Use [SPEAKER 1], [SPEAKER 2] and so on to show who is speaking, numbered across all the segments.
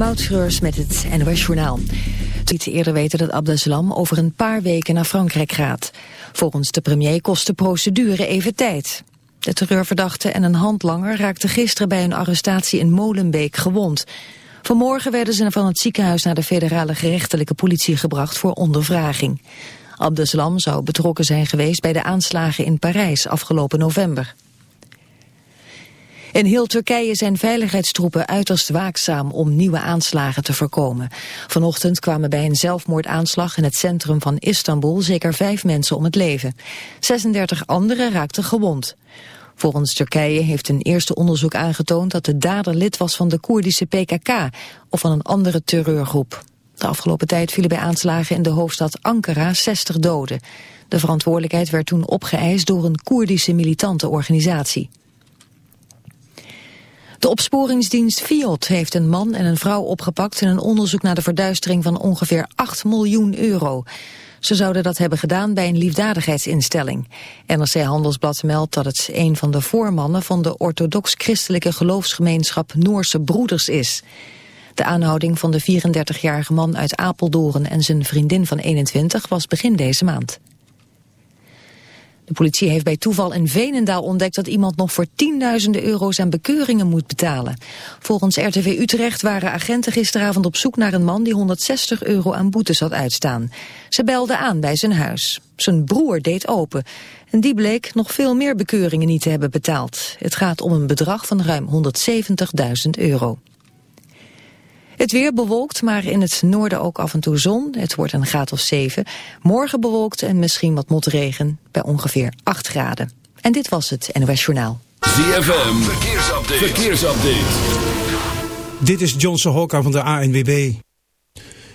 [SPEAKER 1] Moutschreurs met het NOS Journaal. Het eerder weten dat Abdeslam over een paar weken naar Frankrijk gaat. Volgens de premier kost de procedure even tijd. De terreurverdachte en een handlanger raakten gisteren bij een arrestatie in Molenbeek gewond. Vanmorgen werden ze van het ziekenhuis naar de federale gerechtelijke politie gebracht voor ondervraging. Abdeslam zou betrokken zijn geweest bij de aanslagen in Parijs afgelopen november. In heel Turkije zijn veiligheidstroepen uiterst waakzaam om nieuwe aanslagen te voorkomen. Vanochtend kwamen bij een zelfmoordaanslag in het centrum van Istanbul zeker vijf mensen om het leven. 36 anderen raakten gewond. Volgens Turkije heeft een eerste onderzoek aangetoond dat de dader lid was van de Koerdische PKK of van een andere terreurgroep. De afgelopen tijd vielen bij aanslagen in de hoofdstad Ankara 60 doden. De verantwoordelijkheid werd toen opgeëist door een Koerdische militante organisatie. De opsporingsdienst FIOD heeft een man en een vrouw opgepakt in een onderzoek naar de verduistering van ongeveer 8 miljoen euro. Ze zouden dat hebben gedaan bij een liefdadigheidsinstelling. NRC Handelsblad meldt dat het een van de voormannen van de orthodox-christelijke geloofsgemeenschap Noorse Broeders is. De aanhouding van de 34-jarige man uit Apeldoorn en zijn vriendin van 21 was begin deze maand. De politie heeft bij toeval in Venendaal ontdekt dat iemand nog voor tienduizenden euro's aan bekeuringen moet betalen. Volgens RTV Utrecht waren agenten gisteravond op zoek naar een man die 160 euro aan boetes had uitstaan. Ze belden aan bij zijn huis. Zijn broer deed open. En die bleek nog veel meer bekeuringen niet te hebben betaald. Het gaat om een bedrag van ruim 170.000 euro. Het weer bewolkt, maar in het noorden ook af en toe zon. Het wordt een graad of 7. Morgen bewolkt en misschien wat motregen bij ongeveer 8 graden. En dit was het NOS Journaal.
[SPEAKER 2] ZFM, verkeersupdate. verkeersupdate.
[SPEAKER 3] Dit is Johnson Hokka van de ANWB.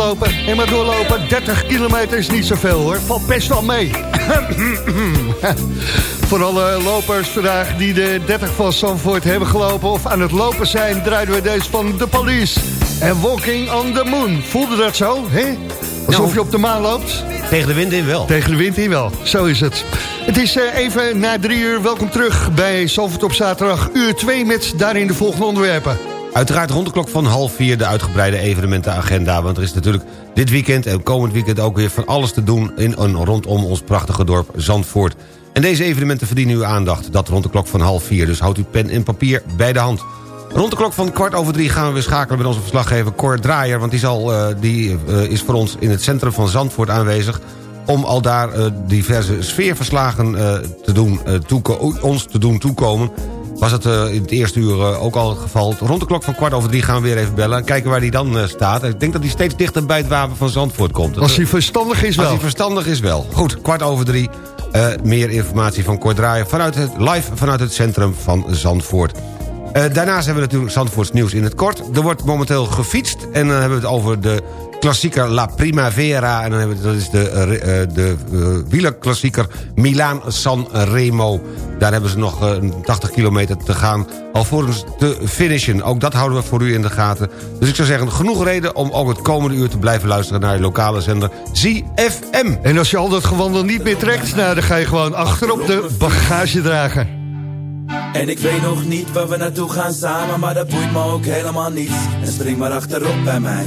[SPEAKER 4] Doorlopen, en maar doorlopen. 30 kilometer is niet zoveel hoor. Valt best wel mee. Voor alle lopers vandaag die de 30 van Zandvoort hebben gelopen... of aan het lopen zijn, draaiden we deze van de police. En Walking on the Moon. Voelde dat zo, hè? Alsof
[SPEAKER 5] Nou.
[SPEAKER 4] je op de maan loopt?
[SPEAKER 5] Tegen de wind in wel.
[SPEAKER 4] Tegen de wind in wel, zo is het. Het is eh, even na drie uur. Welkom terug bij Zalvoort op zaterdag. Uur 2 met daarin de volgende onderwerpen.
[SPEAKER 5] Uiteraard rond de klok van half vier de uitgebreide evenementenagenda. Want er is natuurlijk dit weekend en komend weekend ook weer van alles te doen... in en rondom ons prachtige dorp Zandvoort. En deze evenementen verdienen uw aandacht. Dat rond de klok van half vier. Dus houdt uw pen en papier bij de hand. Rond de klok van kwart over drie gaan we weer schakelen met onze verslaggever Cor Draaier. Want die, eh, die eh, is voor ons in het centrum van Zandvoort aanwezig om al daar eh, diverse sfeerverslagen te doen, ons te doen toekomen. Was het eh, in het eerste uur eh, ook al het geval. Rond de klok van kwart over drie gaan we weer even bellen... en kijken waar hij dan eh, staat. Ik denk dat hij steeds dichter bij het wapen van Zandvoort komt.
[SPEAKER 4] Als hij verstandig is
[SPEAKER 5] Als
[SPEAKER 4] wel.
[SPEAKER 5] hij verstandig is wel. Goed, kwart over drie. meer informatie van Kort Draaien vanuit het, live vanuit het centrum van Zandvoort. Daarnaast hebben we natuurlijk Zandvoorts nieuws in het kort. Er wordt momenteel gefietst en dan hebben we het over de klassieker La Primavera. En dan hebben we, dat is de, eh, eh, de eh, wielerklassieker Milaan-San Remo. Daar hebben ze nog eh, 80 kilometer te gaan alvorens te finishen. Ook dat houden we voor u in de gaten. Dus ik zou zeggen, genoeg reden om ook het komende uur te blijven luisteren... naar je lokale zender ZFM.
[SPEAKER 4] En als je al dat gewandel niet meer trekt... Nou, dan ga je gewoon achterop de bagage dragen.
[SPEAKER 6] En ik weet nog niet waar we naartoe gaan samen, maar dat boeit me ook helemaal niets. En spring maar achterop bij mij,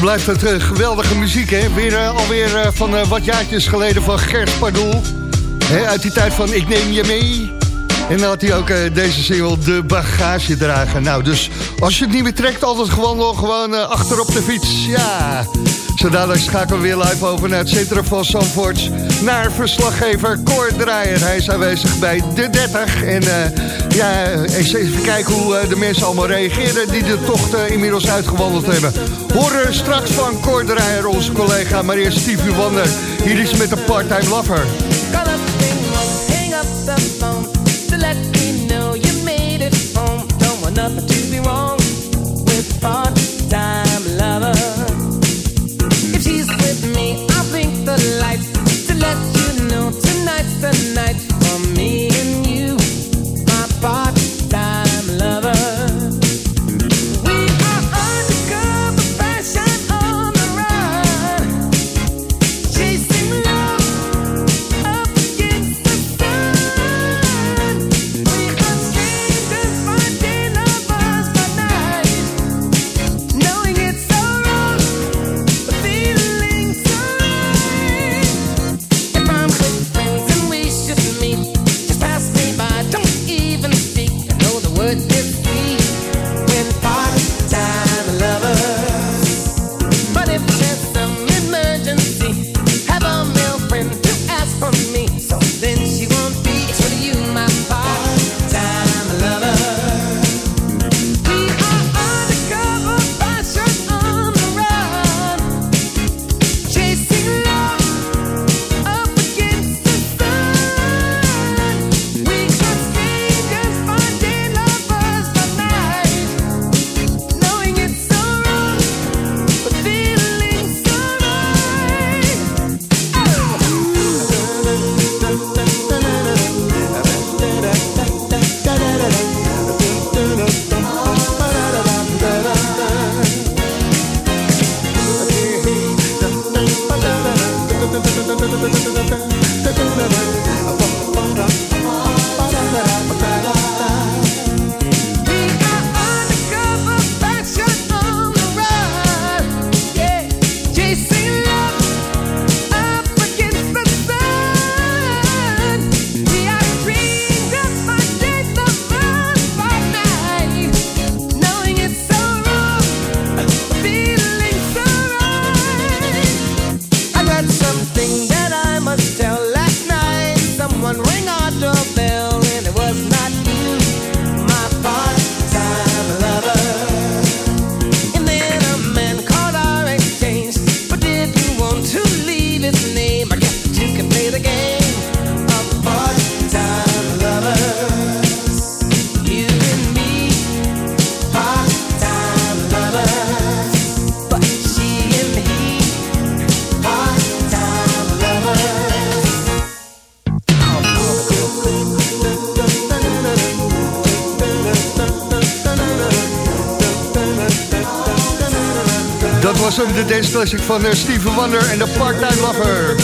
[SPEAKER 4] Blijft het eh, geweldige muziek, hè? Weer, eh, alweer eh, van wat jaartjes geleden van Gers Pardoel. Hè, uit die tijd van Ik neem je mee. En dan had hij ook deze single de bagage dragen. Nou, dus als je het niet meer trekt, altijd gewoon gewoon uh, achter op de fiets. Ja, zo dadelijk schakelen we weer live over naar het centrum van Zandvoort. Naar verslaggever Cor Draaier. Hij is aanwezig bij de 30. En uh, ja, eens even kijken hoe de mensen allemaal reageren die de tocht inmiddels uitgewandeld hebben. Horen straks van Cor Draaier, onze collega. Maar eerst Stevie Wonder. Hier is met de Part-Time Lover.
[SPEAKER 7] nothing to be wrong
[SPEAKER 4] classic van uh, Steven Wonder en de Part-Time Lover.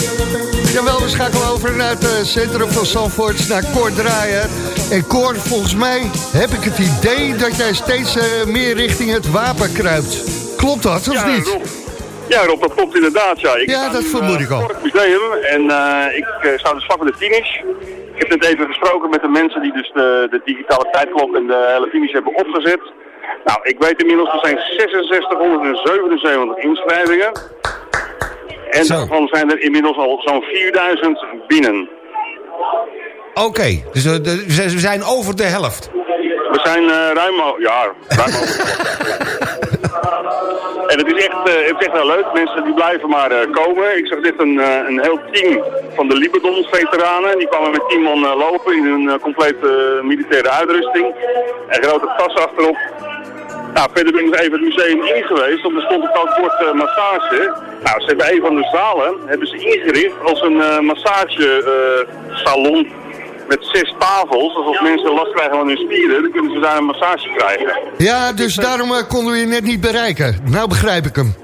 [SPEAKER 4] Jawel, we schakelen over naar het eh, centrum van Zandvoort, naar Cor Draaier. En Cor, volgens mij heb ik het idee dat jij steeds eh, meer richting het wapen kruipt. Klopt dat, of
[SPEAKER 8] ja,
[SPEAKER 4] niet?
[SPEAKER 8] Rob. Ja, Rob, dat klopt inderdaad. Ja, ik
[SPEAKER 4] Ja, dat
[SPEAKER 8] nu,
[SPEAKER 4] vermoed
[SPEAKER 8] eh,
[SPEAKER 4] ik al.
[SPEAKER 8] het museum en eh, ik eh, sta dus vlak bij de finish. Ik heb net even gesproken met de mensen die dus de, de digitale tijdklok en de hele finish hebben opgezet. Nou, ik weet inmiddels, er zijn 6677 inschrijvingen. En
[SPEAKER 5] Zo.
[SPEAKER 8] daarvan zijn er inmiddels al zo'n 4000 binnen.
[SPEAKER 5] Oké, dus eh, de- we zijn over de helft.
[SPEAKER 8] We zijn eh, ruim, ja, ruim over. En het is, echt, eh, het is echt heel leuk. Mensen die blijven maar komen. Ik zag dit een, een heel team van de Liberdon-veteranen. Die kwamen met tien man lopen in hun complete militaire uitrusting. En grote tassen achterop. Nou, verder ben ik nog even het museum in geweest. Want er stond een bord eh, massage. Nou, ze hebben een van de zalen hebben ze ingericht als een eh massagesalon. met zes tafels. Dus als mensen last krijgen van hun spieren, dan kunnen ze daar een massage krijgen.
[SPEAKER 4] Ja, dus daarom eh, konden we je net niet bereiken. Nou begrijp ik hem.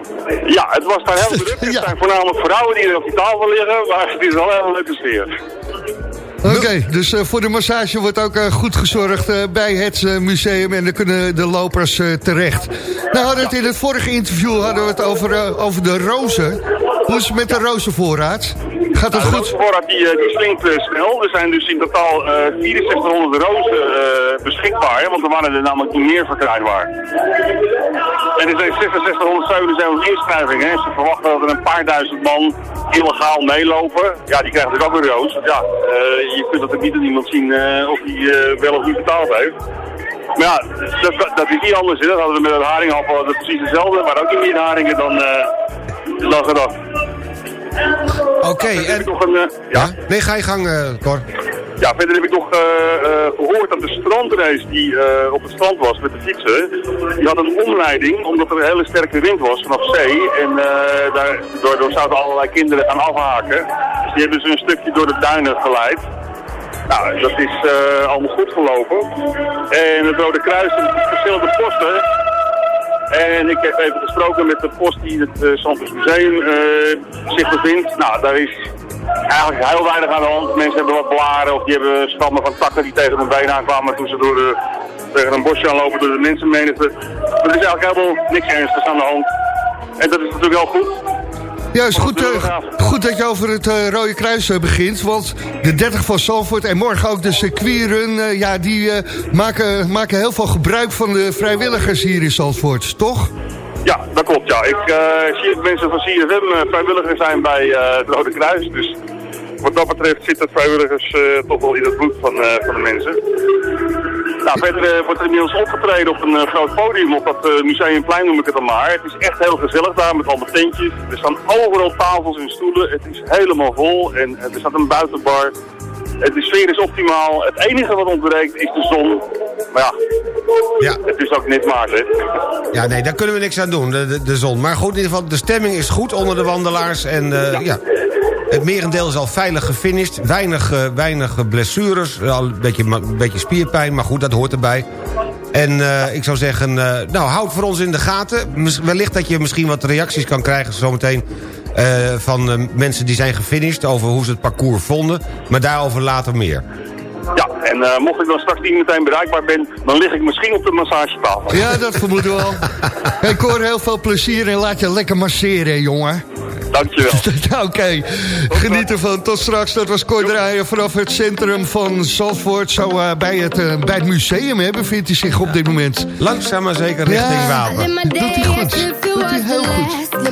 [SPEAKER 8] Ja, het was daar heel druk. Het zijn voornamelijk vrouwen die er op die tafel liggen, maar het is wel een leuke sfeer.
[SPEAKER 4] Oké, dus eh, voor de massage wordt ook eh, goed gezorgd eh, bij het museum en dan kunnen de lopers eh, terecht. Nou hadden we het in het vorige interview hadden we het over, eh, over de rozen. Hoe is het met de rozenvoorraad?
[SPEAKER 9] Gaat het
[SPEAKER 8] Nou,
[SPEAKER 9] goed?
[SPEAKER 8] De voorraad die, die slinkt snel. Er zijn dus in totaal eh 6400 rozen eh, beschikbaar, hè, want er waren er namelijk niet meer verkrijgbaar. En er zijn 6607 zijn nog inschrijvingen. Hè. Ze verwachten dat er een paar duizend man illegaal meelopen. Ja, die krijgen dus ook een roos. Want ja, eh, je kunt natuurlijk niet aan iemand zien eh, of die eh, wel of niet betaald heeft. Maar ja, dat, dat is niet anders. Hè. Dat hadden we met het hadden we precies hetzelfde. Maar ook niet meer haringen dan, eh dan gedacht.
[SPEAKER 5] Oké, en...
[SPEAKER 8] nog een, eh,
[SPEAKER 5] Ja? Nee, ga je gang, Cor.
[SPEAKER 8] Ja, verder heb ik nog eh, eh, gehoord dat de strandrace die op het strand was met de fietsen, die had een omleiding omdat er een hele sterke wind was vanaf zee. En daar, daardoor zouden allerlei kinderen gaan afhaken. Dus die hebben ze een stukje door de duinen geleid. Nou, dat is eh, allemaal goed gelopen. En het Rode Kruis en verschillende posten. En ik heb even gesproken met de post die het uh, Santos Museum eh, zich bevindt. Nou, daar is eigenlijk heel weinig aan de hand. Mensen hebben wat blaren of die hebben stammen van takken die tegen hun been aankwamen toen ze door de, tegen een bosje aanlopen door de mensenmenigte. Er is eigenlijk helemaal niks ernstigs aan de hand. En dat is natuurlijk wel goed.
[SPEAKER 9] Juist, goed, eh, goed dat je over het eh, Rode Kruis eh, begint. Want de 30 van Zalvoort en morgen ook de circuitrun... ja, die maken, maken heel veel gebruik van de vrijwilligers hier in Zalvoort, toch?
[SPEAKER 8] Ja, dat klopt. Ja. Ik zie dat mensen van CFM vrijwilligers zijn bij het Rode Kruis. Dus wat dat betreft zit het vrijwilligers toch wel in het bloed van, van de mensen. Nou, verder eh, wordt er inmiddels opgetreden op een eh, groot podium op dat eh, museumplein noem ik het dan maar. Het is echt heel gezellig daar met allemaal tentjes. Er staan overal tafels en stoelen. Het is helemaal vol en er staat een buitenbar. De sfeer is optimaal. Het enige wat ontbreekt is de zon. Maar ja,
[SPEAKER 5] Ja.
[SPEAKER 8] het is ook net maart, hè.
[SPEAKER 5] Ja, nee, daar kunnen we niks aan doen, de, de, de zon. Maar goed, in ieder geval, de stemming is goed onder de wandelaars. En ja. Het merendeel is al veilig gefinished. Weinig, eh, weinig blessures, al een beetje, een beetje spierpijn, maar goed, dat hoort erbij. En eh, ik zou zeggen, eh, nou, houd voor ons in de gaten. Wellicht dat je misschien wat reacties kan krijgen zometeen... eh, van eh, mensen die zijn gefinished over hoe ze het parcours vonden. Maar daarover later meer.
[SPEAKER 8] Ja, en eh, mocht ik dan straks niet meteen bereikbaar ben, dan lig ik misschien op de massagetafel.
[SPEAKER 9] Ja, dat vermoeden we al. Hey Cor, heel veel plezier en laat je lekker masseren, jongen.
[SPEAKER 8] Dankjewel.
[SPEAKER 9] Oké, geniet ervan. Tot straks. Dat was Cor Draaien vanaf het centrum van Zandvoort. Zo eh, bij, het, eh, bij het museum hè, bevindt hij zich op dit moment.
[SPEAKER 5] Langzaam maar zeker richting
[SPEAKER 9] Ja.
[SPEAKER 5] Wapen.
[SPEAKER 9] Doet hij goed. Doet hij heel goed.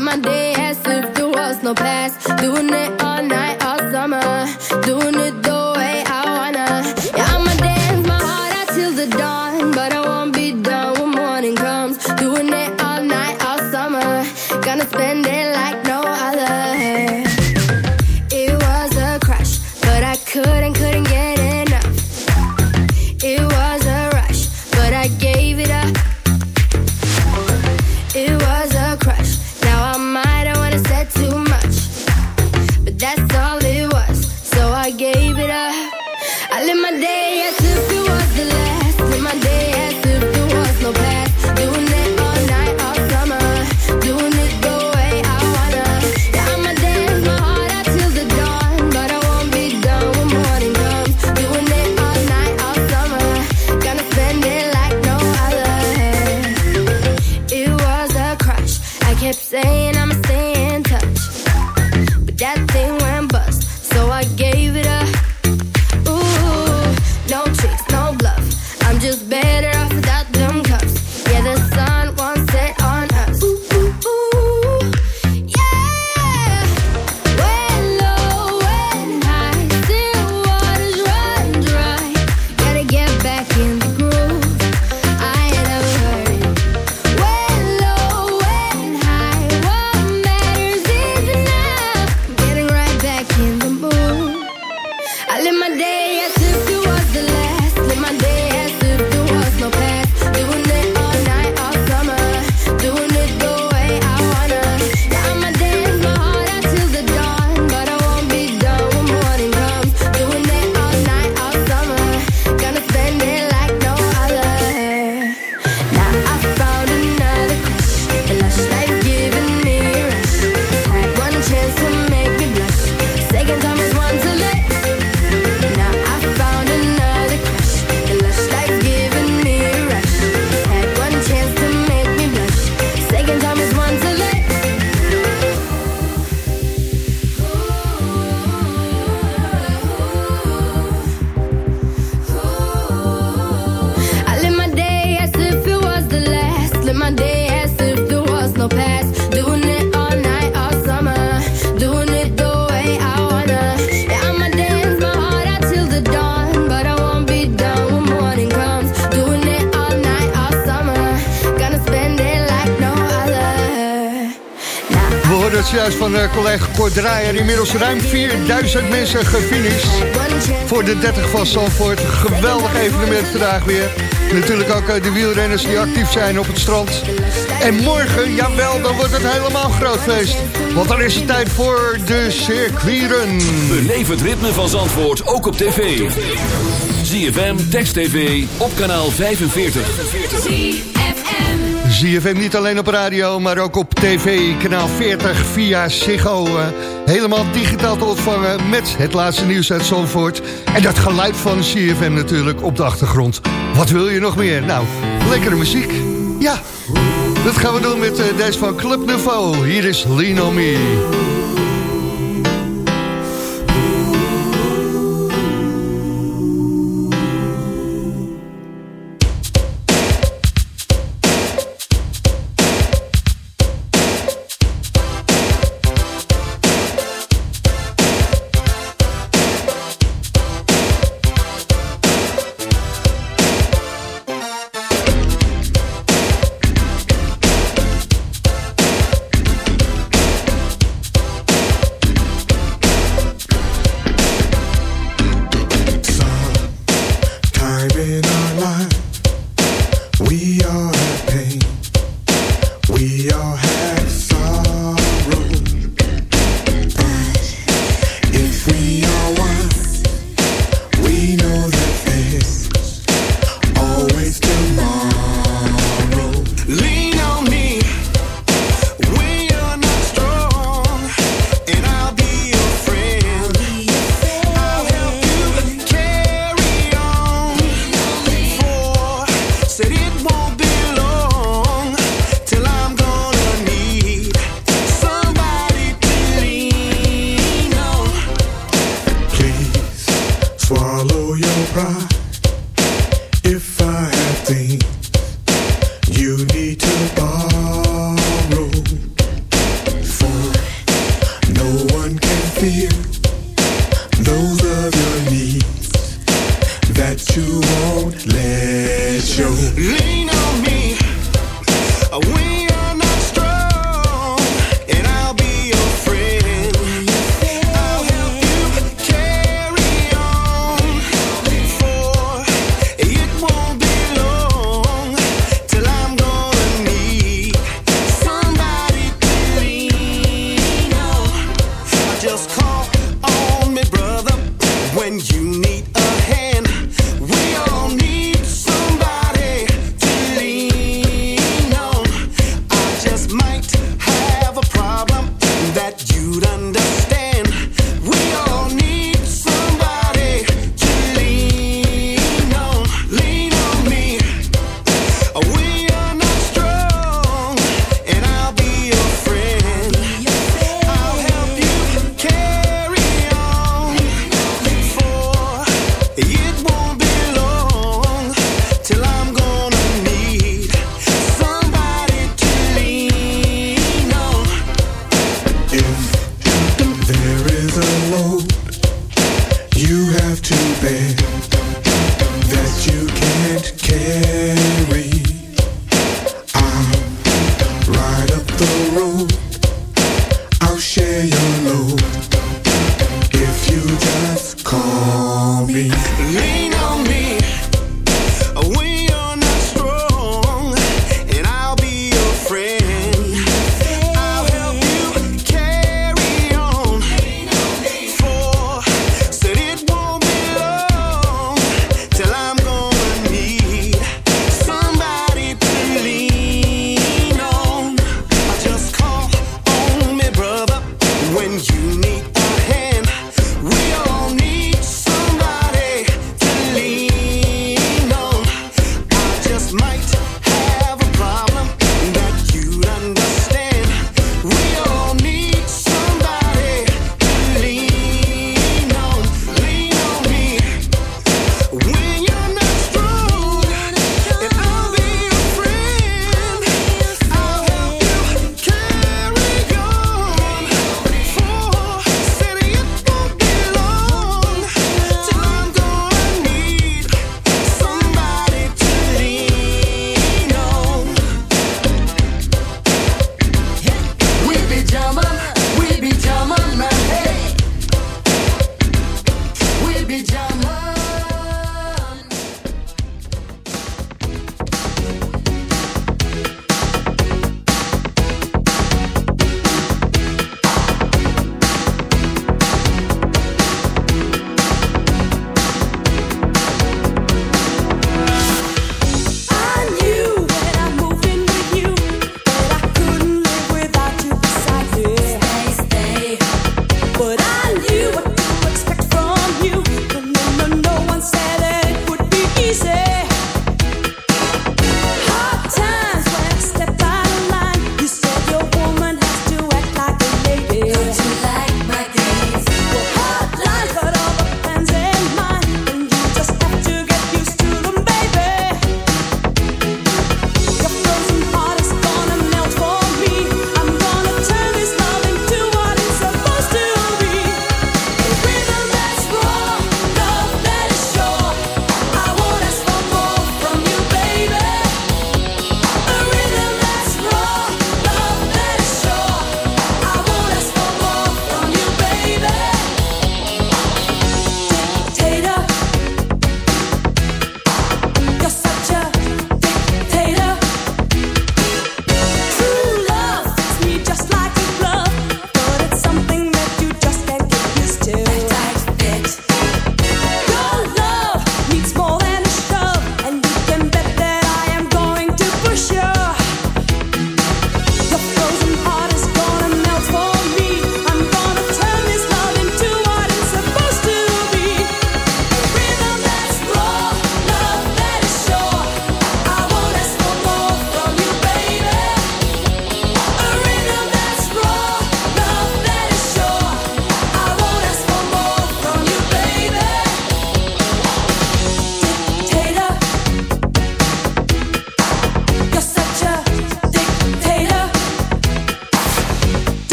[SPEAKER 10] Draaier. Inmiddels ruim 4000 mensen gefinished voor de 30 van Zandvoort. Geweldig evenement vandaag weer. Natuurlijk ook uh, de wielrenners die actief zijn op het strand. En morgen, jawel, dan wordt het helemaal groot feest. Want dan is het tijd voor de circuitrun.
[SPEAKER 2] Beleef het ritme van Zandvoort ook op tv. ZFM, Text TV, op kanaal 45.
[SPEAKER 10] ZFM niet alleen op radio, maar ook op tv, kanaal 40 via Ziggo. Uh, helemaal digitaal te ontvangen met het laatste nieuws uit Zandvoort. En dat geluid van ZFM natuurlijk op de achtergrond. Wat wil je nog meer? Nou, lekkere muziek. Ja, dat gaan we doen met uh, deze van Club Nouveau. Hier is Lean On Me.
[SPEAKER 4] you. Lean on me. when you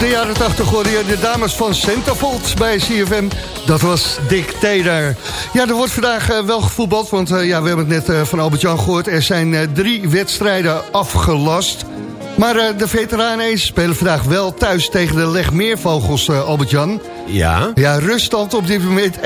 [SPEAKER 4] de jaren 80 hoorde je de dames van Centerfold bij CFM. Dat was Dick Taylor. Ja, er wordt vandaag uh, wel gevoetbald, want uh, ja, we hebben het net uh, van Albert-Jan gehoord. Er zijn drie wedstrijden afgelast. Maar de veteranen spelen vandaag wel thuis tegen de Legmeervogels, Albert-Jan.
[SPEAKER 5] Ja?
[SPEAKER 4] Ja, ruststand op dit moment 1-5.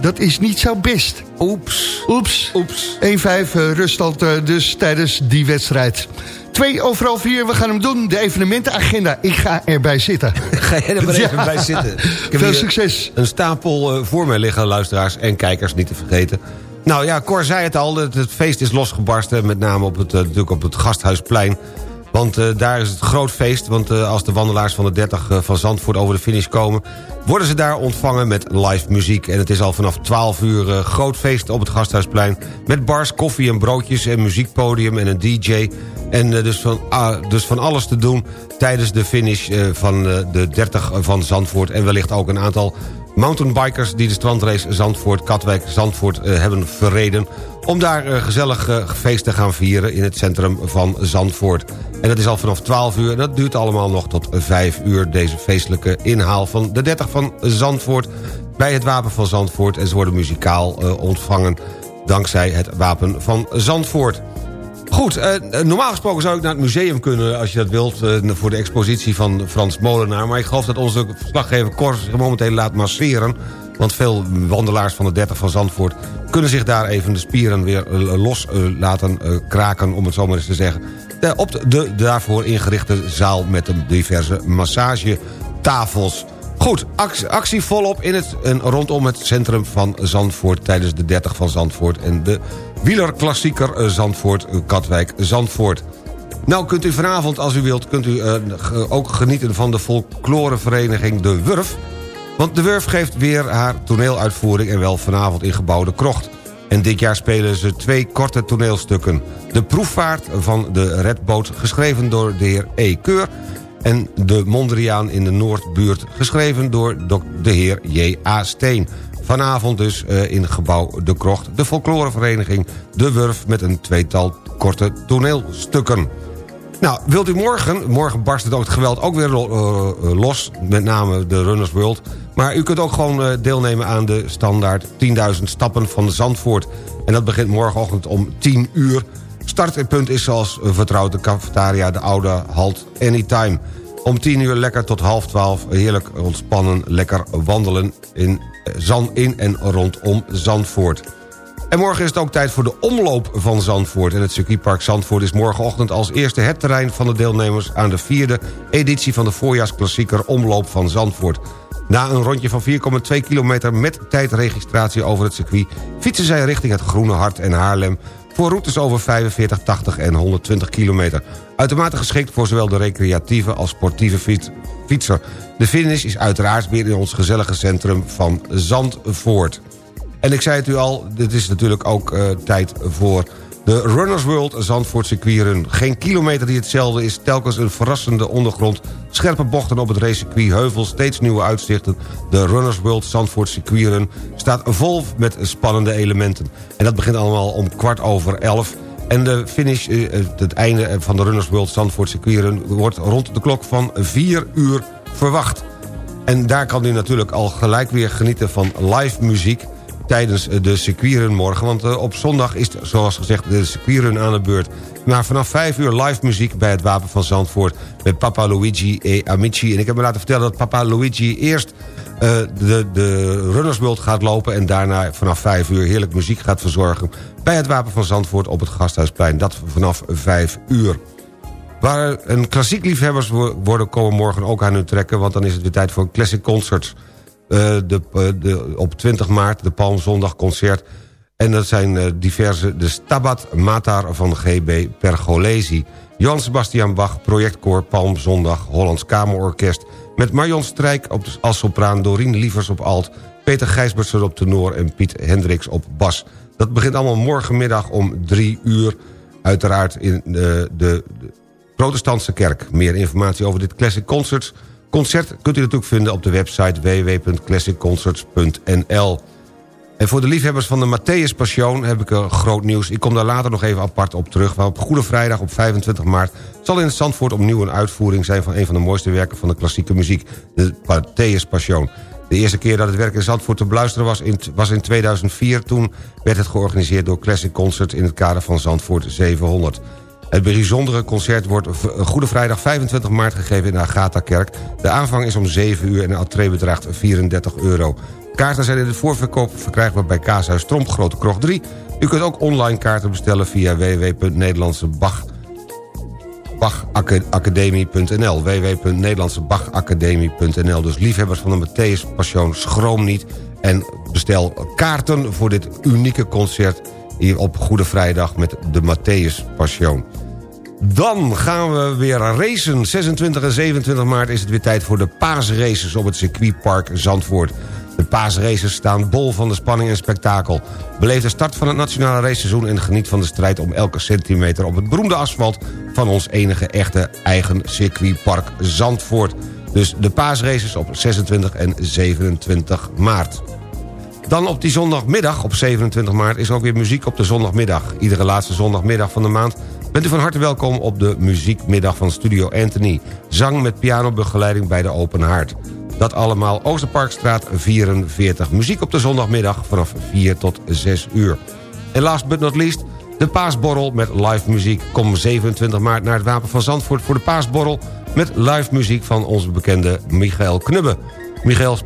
[SPEAKER 4] Dat is niet zo best.
[SPEAKER 5] Oeps.
[SPEAKER 4] Oeps.
[SPEAKER 5] Oeps.
[SPEAKER 4] 1-5 ruststand dus tijdens die wedstrijd. Twee overal vier, we gaan hem doen. De evenementenagenda. Ik ga erbij zitten.
[SPEAKER 5] ga je er maar even bij zitten. Ik
[SPEAKER 4] Veel succes.
[SPEAKER 5] Een stapel uh, voor mij liggen, luisteraars en kijkers, niet te vergeten. Nou ja, Cor zei het al, het, het feest is losgebarsten. Met name op het, uh, natuurlijk op het Gasthuisplein. Want uh, daar is het groot feest. Want uh, als de wandelaars van de 30 uh, van Zandvoort over de finish komen... worden ze daar ontvangen met live muziek. En het is al vanaf 12 uur groot feest op het Gasthuisplein... met bars, koffie en broodjes en muziekpodium en een DJ. En dus, van, dus van alles te doen tijdens de finish van de 30 van Zandvoort. En wellicht ook een aantal mountainbikers die de strandrace Zandvoort, Katwijk, Zandvoort uh, hebben verreden... om daar uh, gezellig uh, feest te gaan vieren in het centrum van Zandvoort. En dat is al vanaf 12 uur dat duurt allemaal nog tot 5 uur... deze feestelijke inhaal van de 30 van Zandvoort bij het Wapen van Zandvoort... en ze worden muzikaal ontvangen dankzij het Wapen van Zandvoort. Goed, uh, normaal gesproken zou ik naar het museum kunnen... als je dat wilt, uh, voor de expositie van Frans Molenaar. Maar ik geloof dat onze verslaggever Kors zich momenteel laat masseren. Want veel wandelaars van de 30 van Zandvoort... kunnen zich daar even de spieren weer uh, los laten kraken, om het zo maar eens te zeggen. op de, de daarvoor ingerichte zaal met de diverse massagetafels. Goed, actie, volop in het en rondom het centrum van Zandvoort... tijdens de 30 van Zandvoort en de wielerklassieker Zandvoort, Katwijk, Zandvoort. Nou kunt u vanavond, als u wilt, kunt u uh, ook genieten van de folklorevereniging De Wurf. Want De Wurf geeft weer haar toneeluitvoering en wel vanavond in gebouw De Krocht. En dit jaar spelen ze twee korte toneelstukken. De proefvaart van de redboot, geschreven door de heer E. Keur... en De Mondriaan in de Noordbuurt, geschreven door de heer J.A. Steen... Vanavond dus uh, in gebouw De Krocht. De folklorevereniging De Wurf met een tweetal korte toneelstukken. Nou, wilt u morgen, morgen barst het ook het geweld ook weer uh, los. Met name de Runners World. Maar u kunt ook gewoon deelnemen aan de standaard 10.000 stappen van de Zandvoort. En dat begint morgenochtend om 10 uur. Startpunt is zoals vertrouwd de cafetaria, de oude halt Anytime. Om 10 uur lekker tot half 12 heerlijk ontspannen, lekker wandelen in Zand in en rondom Zandvoort. En morgen is het ook tijd voor de omloop van Zandvoort. En het circuitpark Zandvoort is morgenochtend als eerste het terrein van de deelnemers... aan de vierde editie van de voorjaarsklassieker Omloop van Zandvoort. Na een rondje van 4,2 kilometer met tijdregistratie over het circuit... fietsen zij richting het Groene Hart en Haarlem... voor routes over 45, 80 en 120 kilometer. Uitermate geschikt voor zowel de recreatieve als sportieve fiets fietser. De finish is uiteraard weer in ons gezellige centrum van Zandvoort. En ik zei het u al, dit is natuurlijk ook uh, tijd voor de Runners World Zandvoort circuitrun. Geen kilometer die hetzelfde is, telkens een verrassende ondergrond... scherpe bochten op het racecircuit, heuvels, steeds nieuwe uitzichten. De Runners World Zandvoort circuitrun staat vol met spannende elementen. En dat begint allemaal om kwart over elf... En de finish, het einde van de Runners World Zandvoort circuitrun... wordt rond de klok van 4 uur verwacht. En daar kan u natuurlijk al gelijk weer genieten van live muziek tijdens de circuitrun morgen. Want uh, op zondag is, zoals gezegd, de circuitrun aan de beurt. Maar vanaf 5 uur live muziek bij het Wapen van Zandvoort... met Papa Luigi e Amici. En ik heb me laten vertellen dat Papa Luigi eerst... Uh, de, de Runners World gaat lopen... en daarna vanaf 5 uur heerlijk muziek gaat verzorgen... bij het Wapen van Zandvoort op het Gasthuisplein. Dat vanaf 5 uur. Waar een klassiek liefhebbers worden komen morgen ook aan hun trekken... want dan is het weer tijd voor een classic concert... Uh, de, de, op 20 maart, de Palmzondag concert. En dat zijn uh, diverse, de Stabat Matar van GB Pergolesi. Johan Sebastian Bach, projectkoor Palmzondag, Hollands Kamerorkest... met Marion Strijk op de, als sopraan, Dorien Lievers op alt... Peter Gijsbertsen op tenor en Piet Hendricks op bas. Dat begint allemaal morgenmiddag om drie uur... uiteraard in de, de, de protestantse kerk. Meer informatie over dit Classic Concerts concert kunt u natuurlijk vinden op de website www.classicconcerts.nl. En voor de liefhebbers van de Matthäus Passion heb ik een groot nieuws. Ik kom daar later nog even apart op terug. Maar op Goede Vrijdag op 25 maart zal in Zandvoort opnieuw een uitvoering zijn... van een van de mooiste werken van de klassieke muziek. De Matthäus Passion. De eerste keer dat het werk in Zandvoort te beluisteren was in, was in 2004. Toen werd het georganiseerd door Classic Concert... in het kader van Zandvoort 700. Het bijzondere concert wordt Goede Vrijdag 25 maart gegeven in de Agatha-kerk. De aanvang is om 7 uur en de entree bedraagt 34 euro. Kaarten zijn in de voorverkoop verkrijgbaar bij Kaashuis Tromp, Grote Krocht 3. U kunt ook online kaarten bestellen via www.nederlandsebachacademie.nl www.nederlandsebachacademie.nl Dus liefhebbers van de Matthäus Passion, schroom niet... en bestel kaarten voor dit unieke concert hier op Goede Vrijdag met de Matthäus Passion. Dan gaan we weer racen. 26 en 27 maart is het weer tijd voor de paasraces op het circuitpark Zandvoort. De paasraces staan bol van de spanning en spektakel. Beleef de start van het nationale raceseizoen... en geniet van de strijd om elke centimeter op het beroemde asfalt... van ons enige echte eigen circuitpark Zandvoort. Dus de paasraces op 26 en 27 maart. Dan op die zondagmiddag, op 27 maart, is er ook weer muziek op de zondagmiddag. Iedere laatste zondagmiddag van de maand bent u van harte welkom op de muziekmiddag van Studio Anthony. Zang met pianobegeleiding bij de Open Haard. Dat allemaal Oosterparkstraat 44. Muziek op de zondagmiddag vanaf 4 tot 6 uur. En last but not least, de paasborrel met live muziek. Kom 27 maart naar het Wapen van Zandvoort voor de paasborrel... met live muziek van onze bekende Michael Knubbe. Michael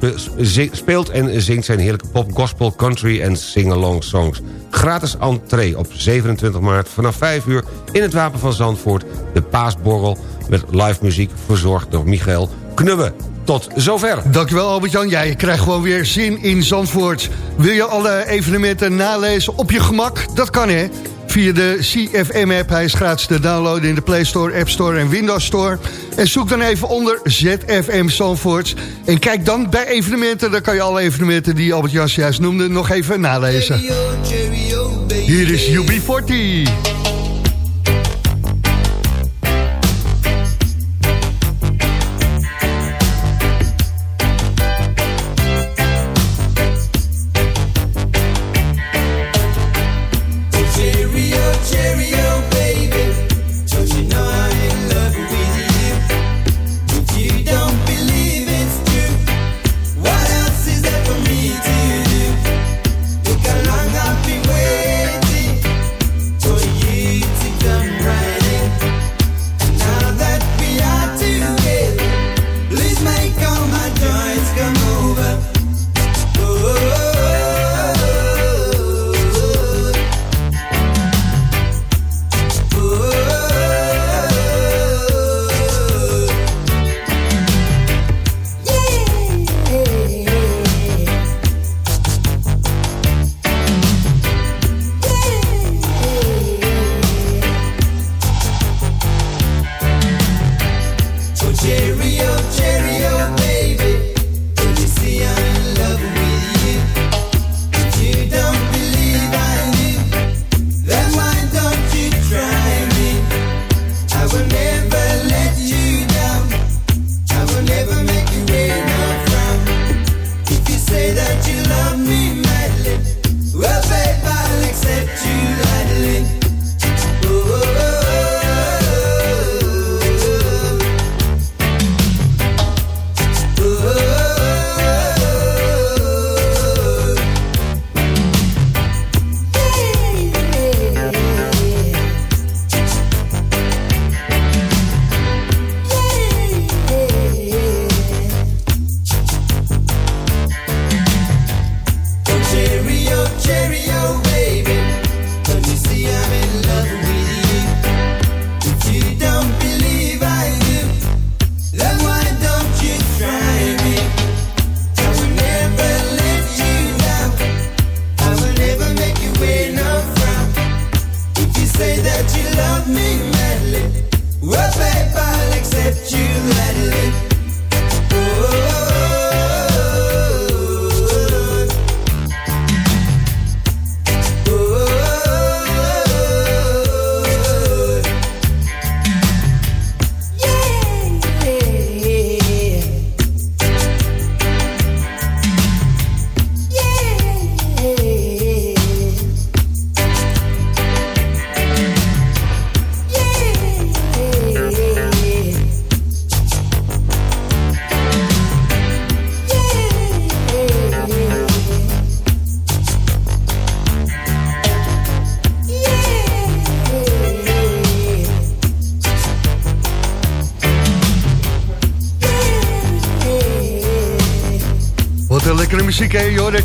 [SPEAKER 5] speelt en zingt zijn heerlijke pop, gospel, country en sing-along songs. Gratis entree op 27 maart vanaf 5 uur in het Wapen van Zandvoort. De paasborrel met live muziek verzorgd door Michael Knubbe. Tot zover.
[SPEAKER 11] Dankjewel Albert-Jan. Ja, je krijgt gewoon weer zin in Zandvoort. Wil je alle evenementen nalezen op je gemak? Dat kan hè. Via de CFM-app. Hij is gratis te downloaden in de Play Store, App Store en Windows Store. En zoek dan even onder ZFM Zandvoort. En kijk dan bij evenementen. Dan kan je alle evenementen die Albert-Jan juist noemde nog even nalezen. Hier is UB40.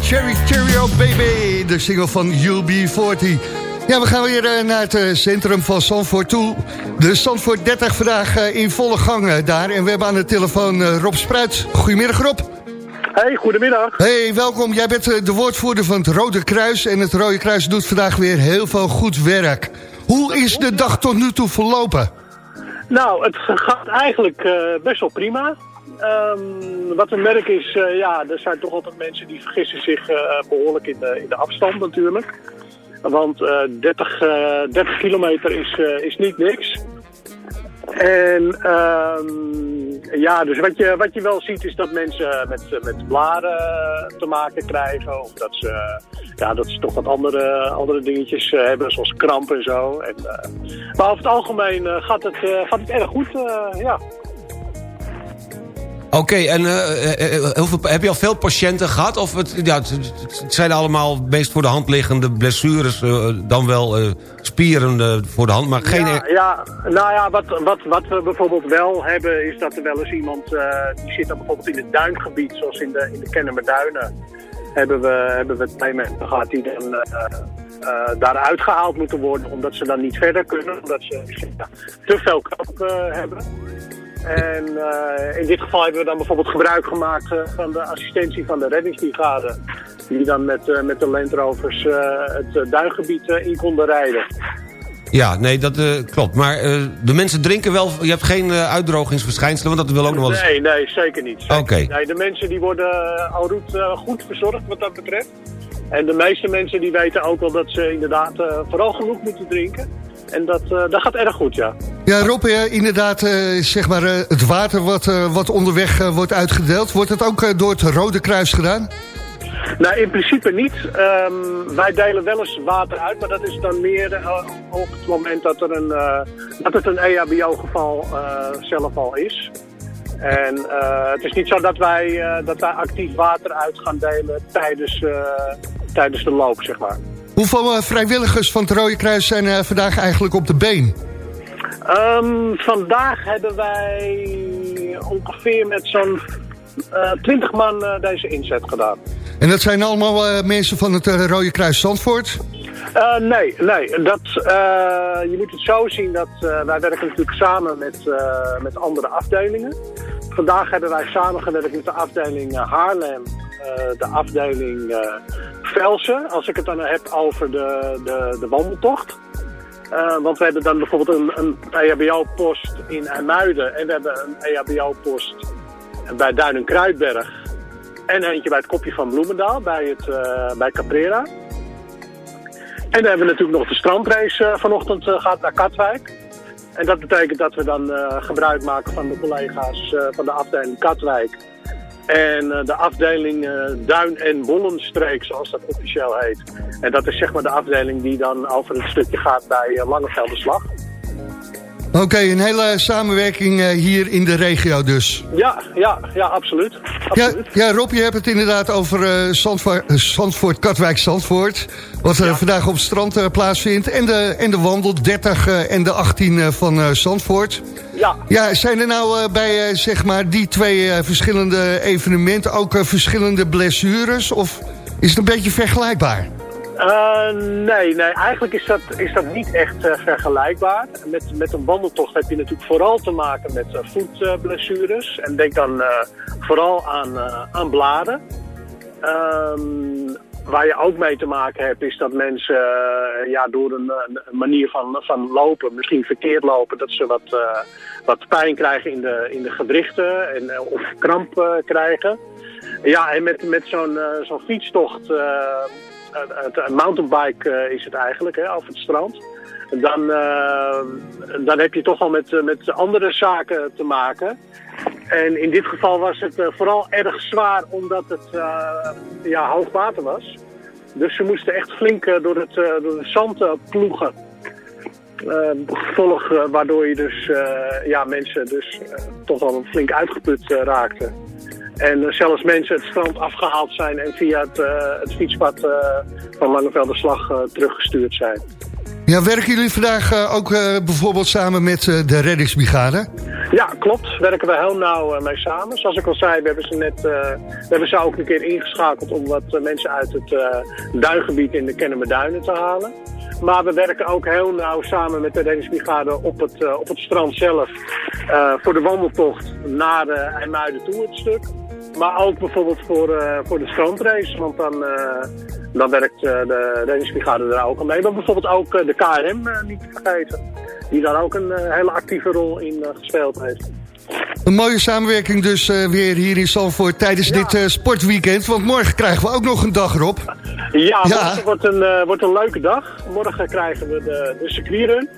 [SPEAKER 4] Cherry Cheerio Baby, de single van UB40. Ja, we gaan weer eh, naar het eh, centrum van Zandvoort toe. De Zandvoort 30 vandaag eh, in volle gang daar. En we hebben aan de telefoon Rob Spruit. Goedemiddag Rob.
[SPEAKER 12] Hey, goedemiddag.
[SPEAKER 4] Hey, welkom. Jij bent de woordvoerder van het Rode Kruis. En het Rode Kruis doet vandaag weer heel veel goed werk. Hoe is de dag tot nu toe verlopen?
[SPEAKER 12] Nou, het gaat eigenlijk best wel prima. Ehm, wat we merken is, eh, ja, er zijn toch altijd mensen die vergissen zich eh, behoorlijk in de, in de afstand natuurlijk. Want eh 30, eh, 30 kilometer is, eh, is niet niks. En ehm, ja, dus wat je, wat je wel ziet is dat mensen met, met blaren te maken krijgen. Of dat ze, ja, dat ze toch wat andere, andere dingetjes hebben, zoals kramp en zo. En, maar over het algemeen gaat, het, gaat het erg goed, ja.
[SPEAKER 5] Oké, en eh, eh, eh, heb je al veel patiënten gehad? Of het, ja, het, het zijn allemaal meest voor de hand liggende blessures... dan wel spieren voor de hand, maar geen...
[SPEAKER 12] Ja, ja, nou ja, wat, wat, wat we bijvoorbeeld wel hebben, is dat er wel eens iemand, die zit dan bijvoorbeeld in het duingebied, zoals in de, in de Kennemerduinen, hebben we, hebben we twee mensen gehad die dan daaruit gehaald moeten worden, omdat ze dan niet verder kunnen, omdat ze ja, te veel kramp hebben. En eh, in dit geval hebben we dan bijvoorbeeld gebruik gemaakt eh, van de assistentie van de reddingsbrigade. Die dan met, eh, met de Land Rovers het duingebied in konden rijden.
[SPEAKER 5] Ja, nee, dat klopt. Maar de mensen drinken wel... Je hebt geen eh, uitdrogingsverschijnselen, want dat wil ook nog wel eens...
[SPEAKER 12] Nee, nee, zeker niet.
[SPEAKER 5] Oké.
[SPEAKER 12] Nee, de mensen die worden uh, al eh, goed verzorgd wat dat betreft. En de meeste mensen die weten ook wel dat ze inderdaad vooral genoeg moeten drinken. En dat, eh, dat gaat erg goed, ja.
[SPEAKER 4] Ja, Rob, eh, inderdaad, eh, zeg maar, het water wat, wat onderweg wordt uitgedeeld... wordt het ook door het Rode Kruis gedaan?
[SPEAKER 12] Nou, in principe niet. Ehm, wij delen wel eens water uit, maar dat is dan meer op het moment dat, er een, dat het een EHBO-geval eh, zelf al is. En het is niet zo dat wij, dat wij actief water uit gaan delen tijdens, tijdens de loop, zeg maar.
[SPEAKER 4] Hoeveel eh, vrijwilligers van het Rode Kruis zijn eh, vandaag eigenlijk op de been?
[SPEAKER 12] Ehm, vandaag hebben wij ongeveer met zo'n eh 20 man deze inzet gedaan.
[SPEAKER 4] En dat zijn allemaal mensen van het Rode Kruis Zandvoort?
[SPEAKER 12] Nee, nee. Dat, je moet het zo zien dat wij werken natuurlijk samen met, met andere afdelingen. Vandaag hebben wij samengewerkt met de afdeling Haarlem, de afdeling Velsen, als ik het dan heb over de, de, de wandeltocht. Eh, want we hebben dan bijvoorbeeld een, een EHBO-post in IJmuiden en we hebben een EHBO-post bij Duin en Kruidberg. En eentje bij het Kopje van Bloemendaal, bij, het, eh, bij Caprera. En dan hebben we natuurlijk nog de strandrace eh, vanochtend eh, gehad naar Katwijk. En dat betekent dat we dan gebruik maken van de collega's van de afdeling Katwijk. En eh, de afdeling eh, Duin- en Bollenstreek, zoals dat officieel heet. En dat is zeg maar de afdeling die dan over het stukje gaat bij uh, Langevelderslag.
[SPEAKER 4] Oké, een hele samenwerking eh, hier in de regio dus.
[SPEAKER 12] Ja, ja, ja, absoluut.
[SPEAKER 4] Ja,
[SPEAKER 12] absoluut.
[SPEAKER 4] ja, Rob, je hebt het inderdaad over eh, Zandvoort, eh, Zandvoort, Katwijk, Zandvoort. Wat eh, vandaag op het strand plaatsvindt. En de, en de wandel 30 eh, en de 18 eh, van Zandvoort.
[SPEAKER 12] Ja.
[SPEAKER 4] Ja, zijn er nou bij zeg maar die twee verschillende evenementen ook verschillende blessures? Of is het een beetje vergelijkbaar?
[SPEAKER 12] Eh, nee, nee, eigenlijk is dat, is dat niet echt eh, vergelijkbaar. Met, met een wandeltocht heb je natuurlijk vooral te maken met eh, voetblessures. en denk dan vooral aan, aan bladen. Ehm, waar je ook mee te maken hebt is dat mensen ja, door een, manier van, van lopen, misschien verkeerd lopen, dat ze wat, wat pijn krijgen in de, in de gewrichten en, of kramp krijgen. Ja, en met, met zo'n zo'n fietstocht, een mountainbike eh, is het eigenlijk, hè, over het strand. Dan, eh, dan heb je toch al met, met andere zaken te maken. En in dit geval was het eh, vooral erg zwaar omdat het ja, hoog water was. Dus ze moesten echt flink door, het, door het zand ploegen. Eh, gevolg waardoor je dus, ja, mensen dus toch wel flink uitgeput raakten. En eh, zelfs mensen het strand afgehaald zijn en via het, eh, het fietspad eh, van Langevelderslag eh, teruggestuurd zijn.
[SPEAKER 4] Ja, werken jullie vandaag ook bijvoorbeeld samen met de reddingsbrigade?
[SPEAKER 12] Ja, klopt. Werken we heel nauw mee samen. Zoals ik al zei, we hebben ze net we hebben ze ook een keer ingeschakeld om wat mensen uit het duingebied in de Kennemerduinen te halen. Maar we werken ook heel nauw samen met de reddingsbrigade op het, eh, op het strand zelf eh, voor de wandeltocht naar uh, IJmuiden toe het stuk. Maar ook bijvoorbeeld voor, eh, voor de strandrace, want dan, eh, dan werkt eh, de reddingsbrigade er ook al mee. Maar bijvoorbeeld ook eh, de KRM eh, niet te vergeten, die daar ook een eh, hele actieve rol in eh, gespeeld heeft.
[SPEAKER 4] Een mooie samenwerking dus eh, weer hier in Zandvoort tijdens dit eh, sportweekend. Want morgen krijgen we ook nog een dag erop.
[SPEAKER 12] Ja,
[SPEAKER 4] Ja.
[SPEAKER 12] morgen wordt een, eh, wordt een leuke dag. Morgen krijgen we de, de circuitrun.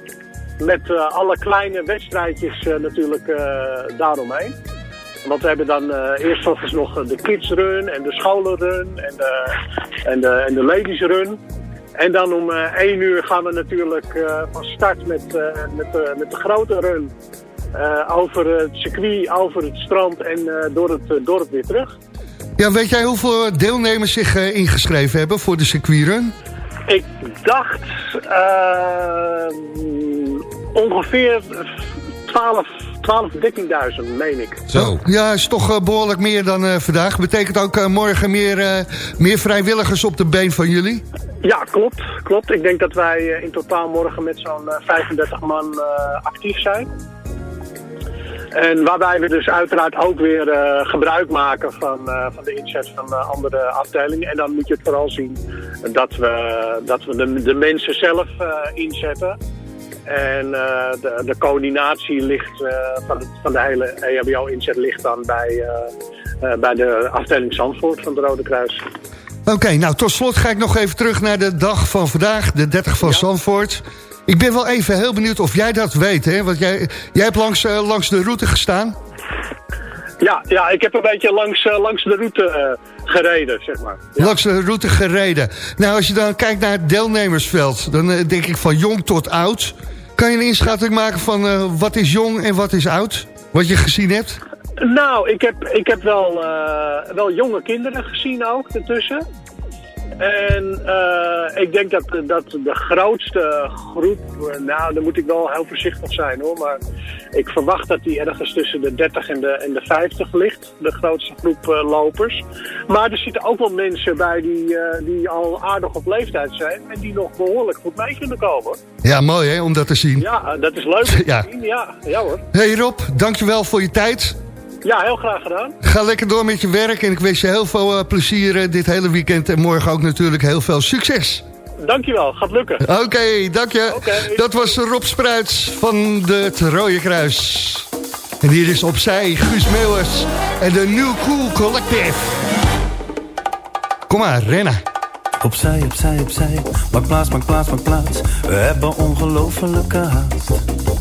[SPEAKER 12] Met alle kleine wedstrijdjes natuurlijk daaromheen. Want we hebben dan eerst volgens nog de kidsrun en de scholenrun en de, en de, en de ladiesrun. En dan om eh 1 uur gaan we natuurlijk van start met, met, met de grote run. Eh, over het circuit, over het strand en eh, door het eh, dorp weer terug.
[SPEAKER 4] Ja, weet jij hoeveel deelnemers zich eh, ingeschreven hebben voor de circuitrun?
[SPEAKER 12] Ik dacht ongeveer 12, 12 13.000, meen ik.
[SPEAKER 5] Zo.
[SPEAKER 4] Ja, is toch eh, behoorlijk meer dan eh, vandaag. Betekent ook morgen meer, eh, meer vrijwilligers op de been van jullie?
[SPEAKER 12] Ja, klopt. klopt. Ik denk dat wij in totaal morgen met zo'n eh, 35 man eh, actief zijn. En waarbij we dus uiteraard ook weer eh, gebruik maken van, eh, van de inzet van eh, andere afdelingen. En dan moet je het vooral zien dat we, dat we de, de mensen zelf inzetten. En de, de coördinatie ligt van, van de hele EHBO-inzet ligt dan bij, bij de afdeling Zandvoort van het Rode Kruis.
[SPEAKER 4] Oké, nou tot slot ga ik nog even terug naar de dag van vandaag, de 30 van Zandvoort. Ik ben wel even heel benieuwd of jij dat weet, hè? Want jij, jij hebt langs, eh, langs de route gestaan.
[SPEAKER 12] Ja, ja, ik heb een beetje langs, eh, langs de route eh, gereden, zeg maar.
[SPEAKER 4] Langs de route gereden. Nou, als je dan kijkt naar het deelnemersveld... dan denk ik van jong tot oud. Kan je een inschatting maken van wat is jong en wat is oud? Wat je gezien hebt?
[SPEAKER 12] Nou, ik heb, ik heb wel, wel jonge kinderen gezien ook ertussen. En eh, ik denk dat, dat de grootste groep, nou, dan moet ik wel heel voorzichtig zijn hoor, maar ik verwacht dat die ergens tussen de 30 en de, en de 50 ligt, de grootste groep eh, lopers. Maar er zitten ook wel mensen bij die, eh, die al aardig op leeftijd zijn en die nog behoorlijk goed mee kunnen komen.
[SPEAKER 4] Ja, mooi hè, om dat te zien.
[SPEAKER 12] Ja, dat is leuk. om te
[SPEAKER 4] Ja.
[SPEAKER 12] zien. ja, ja hoor.
[SPEAKER 4] Hey Rob, dankjewel voor je tijd.
[SPEAKER 12] Ja, heel graag gedaan.
[SPEAKER 4] Ga lekker door met je werk en ik wens je heel veel eh, plezier eh, dit hele weekend. En morgen ook natuurlijk heel veel succes.
[SPEAKER 12] Dankjewel, gaat lukken.
[SPEAKER 4] Oké, dank je. Dat was Rob Spruits van de het Rode Kruis. En hier is opzij Guus Meeuwers en de New Cool Collective. Kom maar, rennen.
[SPEAKER 13] Opzij, opzij, opzij. Maak plaats, maak plaats, maak plaats. We hebben ongelofelijke haast.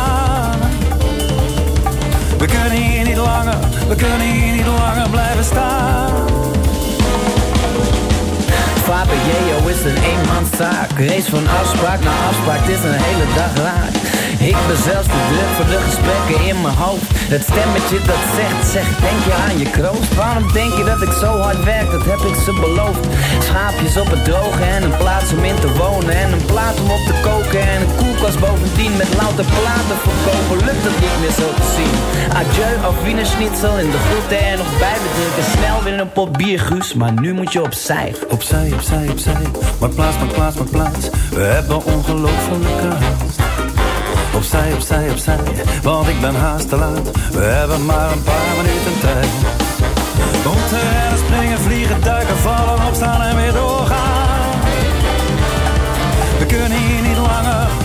[SPEAKER 13] We kunnen hier niet langer, we kunnen hier niet langer blijven staan.
[SPEAKER 14] 5 a.m. is een eenmanszaak. Race van afspraak naar afspraak, het is een hele dag raak. Ik ben zelfs te druk voor de gesprekken in mijn hoofd. Het stemmetje dat zegt, zegt, denk je aan je kroost? Waarom denk je dat ik zo hard werk, dat heb ik ze beloofd. Schaapjes op het droge en een plaats om in te wonen. En een plaat Met louter platen verkopen, lukt het niet meer zo te zien. Adieu, Wiener Schnitzel in de groeten en nog bij bedrukken. Snel weer een pot bier, Guus, maar nu moet je opzij.
[SPEAKER 13] Opzij, opzij, opzij. Maar plaats, maar plaats, maar plaats. We hebben ongelofelijke haast. Opzij, opzij, opzij, want ik ben haast te laat. We hebben maar een paar minuten tijd. Moeten rennen, springen, vliegen, duiken, vallen, opstaan en weer doorgaan. We kunnen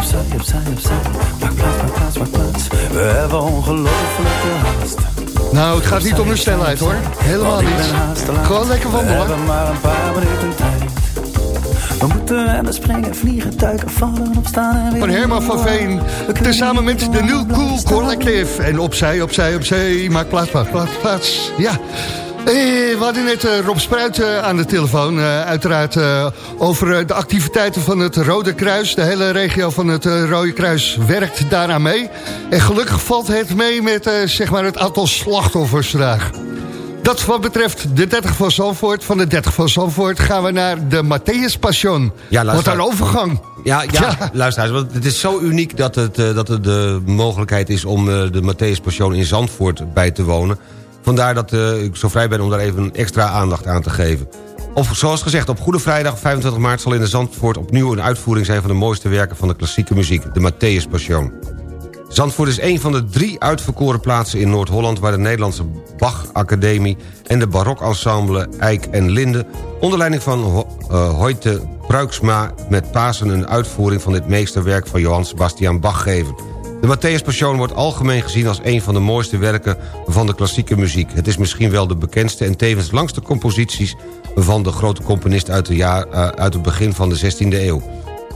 [SPEAKER 13] Opzij, opzij, opzij, maak plaats, maak plaats, maak plaats. We hebben ongelofelijke haast.
[SPEAKER 4] Nou, het gaat niet om de snelheid hoor. Helemaal niet. Gewoon lekker
[SPEAKER 13] We
[SPEAKER 4] wandelen.
[SPEAKER 13] hebben maar een paar minuten tijd. We moeten rennen, springen, vliegen, duiken, vallen, opstaan en weer
[SPEAKER 4] Van Herman van Veen. Tezamen met de New Cool Collective. En opzij, opzij, opzij. Maak plaats, plaats, plaats, plaats. Ja. Eh, we hadden net eh, Rob Spruit eh, aan de telefoon. uiteraard over de activiteiten van het Rode Kruis. De hele regio van het Rode Kruis werkt daaraan mee. En gelukkig valt het mee met zeg maar het aantal slachtoffers vandaag. Dat wat betreft de 30 van Zandvoort. Van de 30 van Zandvoort gaan we naar de Matthäus Passion.
[SPEAKER 5] Ja,
[SPEAKER 4] Wat
[SPEAKER 5] luister.
[SPEAKER 4] een overgang.
[SPEAKER 5] Ja, ja, luisteraars, want het is zo uniek dat, het, dat er de mogelijkheid is... om de Matthäus Passion in Zandvoort bij te wonen. Vandaar dat eh, ik zo vrij ben om daar even extra aandacht aan te geven. Of zoals gezegd, op Goede Vrijdag 25 maart... zal in de Zandvoort opnieuw een uitvoering zijn... van de mooiste werken van de klassieke muziek, de Matthäus Passion. Zandvoort is een van de drie uitverkoren plaatsen in Noord-Holland... waar de Nederlandse Bach Academie en de barokensemble Eik en Linde... onder leiding van Ho Hoyte Pruiksma met Pasen... een uitvoering van dit meesterwerk van Johann Sebastian Bach geven. De Matthäus Passion wordt algemeen gezien als een van de mooiste werken van de klassieke muziek. Het is misschien wel de bekendste en tevens langste composities... van de grote componist uit, de jaar, eh, uit het begin van de 16e eeuw.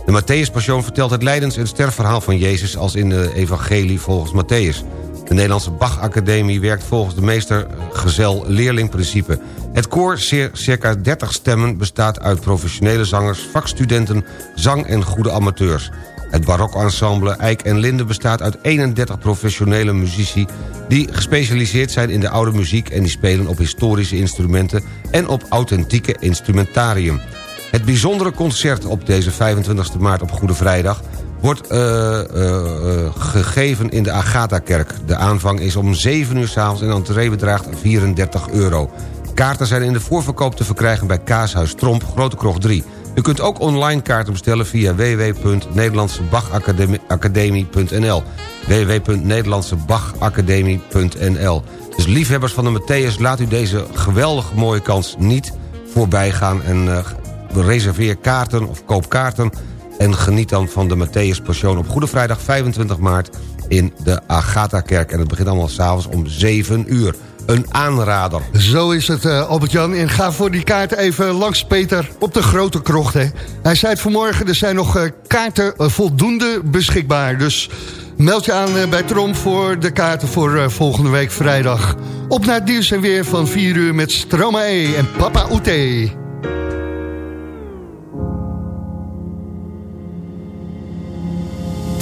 [SPEAKER 5] De Matthäus Passion vertelt het lijdens- en sterfverhaal van Jezus... als in de evangelie volgens Matthäus. De Nederlandse Bach-academie werkt volgens de meester-gezel-leerling-principe. Het koor, circa 30 stemmen, bestaat uit professionele zangers... vakstudenten, zang- en goede amateurs. Het barokensemble Eik en Linde bestaat uit 31 professionele muzici... die gespecialiseerd zijn in de oude muziek... en die spelen op historische instrumenten en op authentieke instrumentarium. Het bijzondere concert op deze 25 maart op Goede Vrijdag... wordt eh, eh, eh, gegeven in de Agatha-kerk. De aanvang is om 7 uur s'avonds en de entree bedraagt 34 euro. Kaarten zijn in de voorverkoop te verkrijgen bij Kaashuis Tromp, Grote Krocht 3. U kunt ook online kaarten bestellen via www.nederlandsebachacademie.nl www.nederlandsebachacademie.nl Dus liefhebbers van de Matthäus, laat u deze geweldig mooie kans niet voorbij gaan... en eh, reserveer kaarten of koop kaarten... en geniet dan van de Matthäus Passion op Goede Vrijdag 25 maart... in de Agatha-kerk. En het begint allemaal s'avonds om 7 uur. Een aanrader.
[SPEAKER 4] Zo is het, eh, Albert-Jan. En ga voor die kaarten even langs Peter op de Grote Krocht. Hè. Hij zei het vanmorgen, er zijn nog eh, kaarten eh, voldoende beschikbaar. Dus meld je aan bij Trom voor de kaarten voor volgende week vrijdag. Op naar het nieuws en weer van 4 uur met Stromae en Papa Oete.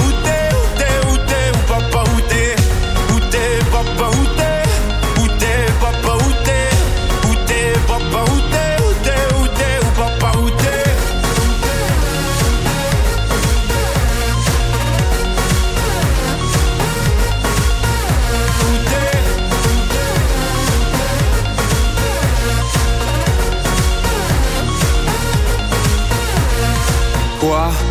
[SPEAKER 6] où